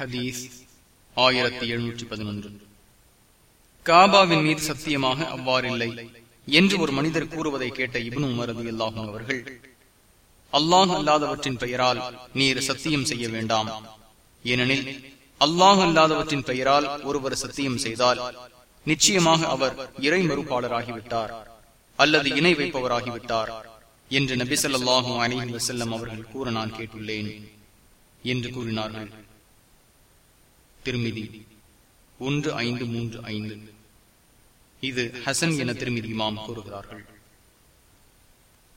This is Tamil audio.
ஹதீஸ் ஆயிரத்தி எழுநூற்றி பதினொன்று. காபாவின் மீது சத்தியமாக அவ்வாறில்லை என்று ஒரு மனிதர் கூறுவதை கேட்ட இபனு உமரது அல்லாஹும் அவர்கள் அல்லாஹ் அல்லாதவற்றின் பெயரால் நீர் சத்தியம் செய்ய வேண்டாம். ஏனெனில் அல்லாஹ் அல்லாதவற்றின் பெயரால் ஒருவர் சத்தியம் செய்தால் நிச்சயமாக அவர் இறை மறுப்பாளராகிவிட்டார் அல்லது இணை வைப்பவராகிவிட்டார் என்று நபி சொல்லாஹும் அலைஹி வசல்லம் அவர்கள் கூற நான் கேட்டுள்ளேன் என்று கூறினார்கள். திருமிதி. ஒன்று ஐந்து மூன்று ஐந்து. இது ஹசன் என திருமிதி இமாம் கூறுகிறார்கள்.